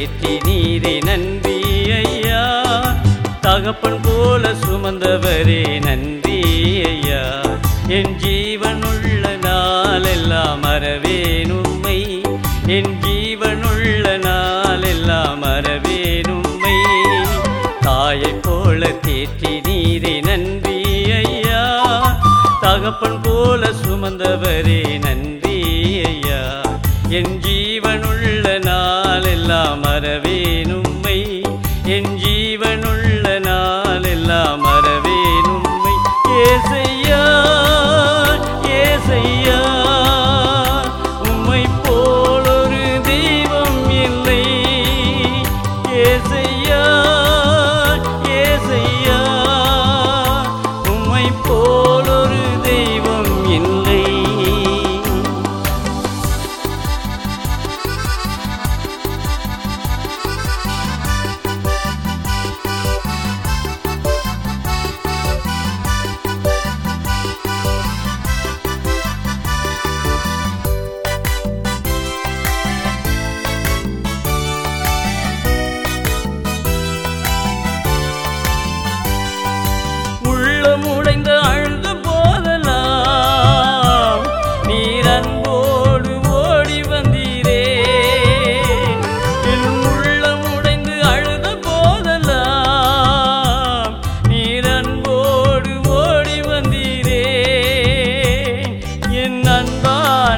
தேற்றி நீரே நன்றி ஐயா. தகப்பன் போல சுமந்தவரே நன்றி ஐயா. என் ஜீவனுள்ள நாளெல்லாம் மறவேன் உம்மை. என் ஜீவனுள்ள நாளெல்லாம் மறவேன் உம்மை. தாயைப் போல தேற்றி நீரே நன்றி ஐயா. தகப்பன் போல சுமந்தவரே நன்றி ஐயா. என் ஜீவனுள்ள நாளெல்லாம்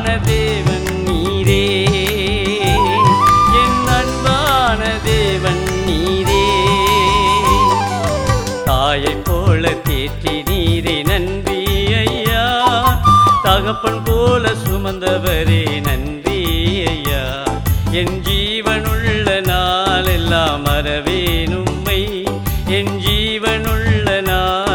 அன்பான தேவன் நீரே. என் அன்பான தேவன் நீரே. தாயைப் போல தேற்றி நீரே நன்றி ஐயா. தகப்பன் போல சுமந்தவரே நன்றி ஐயா. என் ஜீவனுள்ள நாளெல்லாம் மறவேன் என் ஜீவனுள்ள நாள்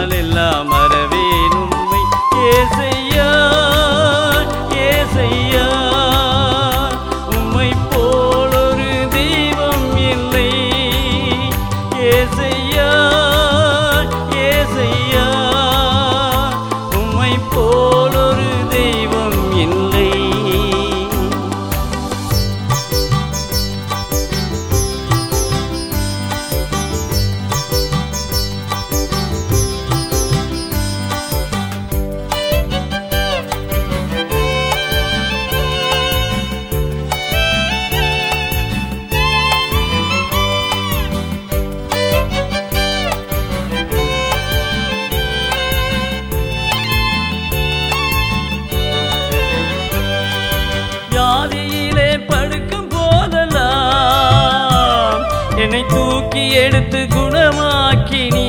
போக்கி எடுத்து குணமாக்கி நீ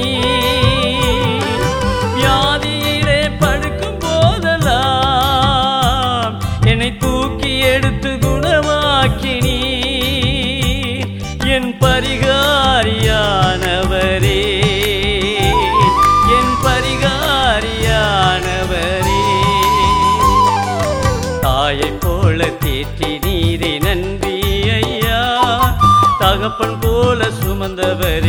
வியாதியிலே படுக்கும் போதெல்லாம் என்னை தூக்கி எடுத்து குணமாக்கி நீ என் பரிகாரியானவரே. தகப்பன் போல சுமந்தவரே.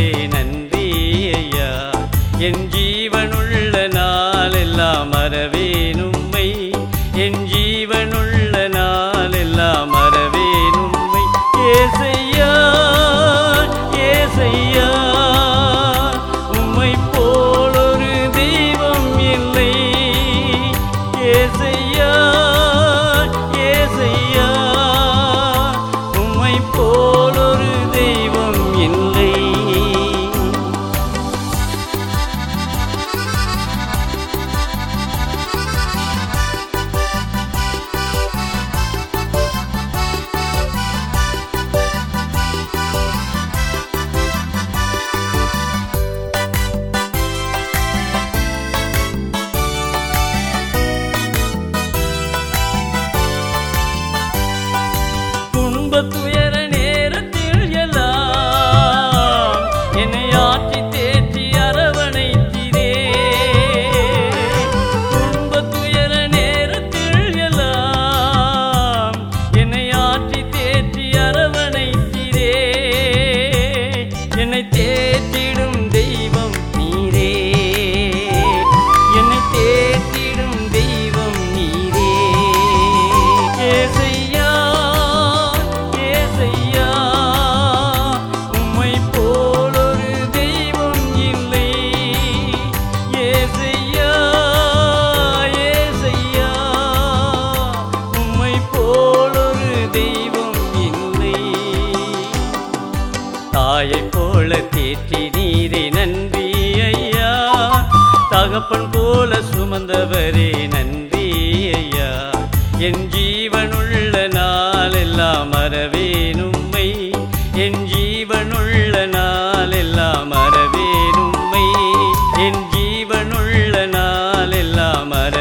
தாயை போல தேற்றி நீரே நன்றி ஐயா. தகப்பன் போல சுமந்தவரே நன்றி ஐயா. என் ஜீவனுள்ள நாளெல்லாம் மறவேனும்மை என் ஜீவனுள்ள நாளெல்லாம் மறவேனும்மை என் ஜீவனுள்ள நாளெல்லாம் மற